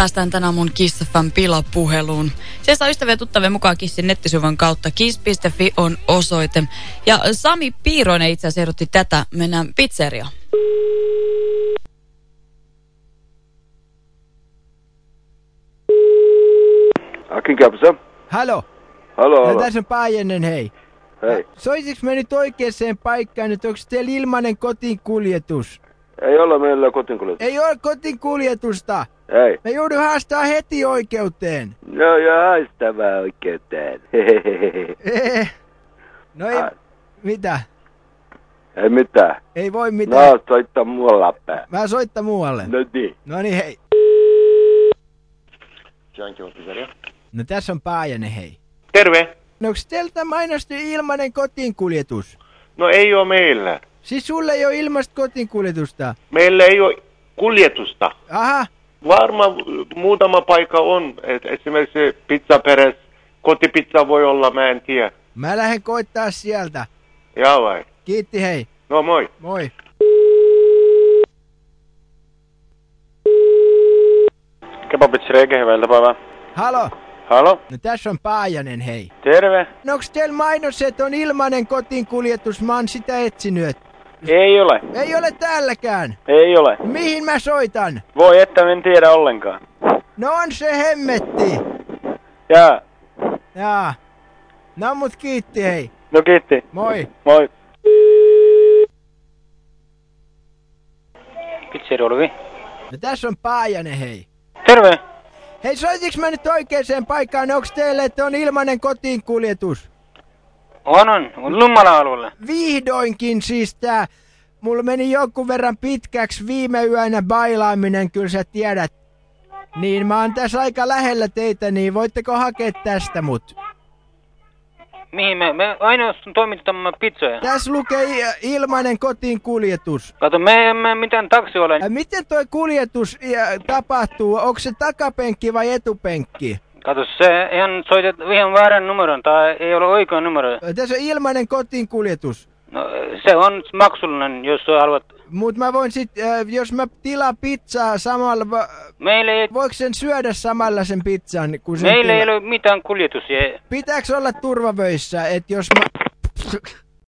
päästään tänään mun Kiss.fm pilapuheluun. Se saa ystäviä tuttavia mukaan Kissin nettisivun kautta. Kiss.fi on osoite. Ja Sami Piiroinen itse asiassa ehdotti tätä. Mennään pizzeria. Akin Käpsä. Halo, Halo, ja halo. tässä on Paajanen, hei. Hei. Soitiks me nyt oikeaan paikkaan, että onko teillä ilmanen kotiinkuljetus? Ei ole meillä kotinkuljetus. Ei ole kotiinkuljetusta. Ei. Me joudun haastaa heti oikeuteen. No ja haistavaa oikeuteen. Eh. No ei, Ai. mitä? Ei mitään. Ei voi mitään. No, soittaa muualla päin. Mä soittaa muualle. No niin. No niin, hei. No tässä on Paajanen, hei. Terve. No onks teiltä mainosti ilmanen kotiinkuljetus? No ei ole meillä. Siis sulle ei ole ilmasta kotiinkuljetusta. Meillä ei ole kuljetusta. Aha, Varmaan muutama paikka on. Et esimerkiksi pizzaperes, kotipizza voi olla, mä en tiedä. mä lähden koittaa sieltä. Jaa vai? Kiitti, hei. No moi. Moi. Kebabpizzeria, hyvää iltapäivää. Halo. Halo? No tässä on Paajanen, hei. Terve. No onks teillä mainos, että on ilmanen kotiinkuljetus? Mä oon sitä etsinyt. Ei ole. Ei ole täälläkään. Ei ole. Mihin mä soitan? Voi että en tiedä ollenkaan. No on se hemmetti. Jaa. Jaa. No mut kiitti, hei. No kiitti. Moi. Moi. Pizzeria Olvi. No tässä on Paajanen, hei. Terve. Hei, soitiks mä nyt oikeaan paikkaan? Onks teille, että on ilmanen kotiinkuljetus? On on. On Lummala alueella. Vihdoinkin siis tää. Mulla meni jonkun verran pitkäksi viime yönä bailaaminen, kyllä sä tiedät. Niin mä oon tässä aika lähellä teitä, niin voitteko hakea tästä mut? Mihin me, me aina toimitamme pizzoja. Tässä lukee ilmainen kotiin kuljetus. Kato, me emme mitään taksi ole. Miten toi kuljetus tapahtuu? Onko se takapenkki vai etupenkki? Kato, se ihan soitat ihan väärän numeron, tai ei ole oikea numero. Tässä on ilmainen kotiin kuljetus. No, se on maksullinen, jos haluat. Mut mä voin sit, äh, jos mä tilaan pizzaa samalla, Meillä ei, voiko sen syödä samalla sen pizzan? Kun sen meillä ei tila- ole mitään kuljetusia. Pitääks olla turvavöissä, että jos mä...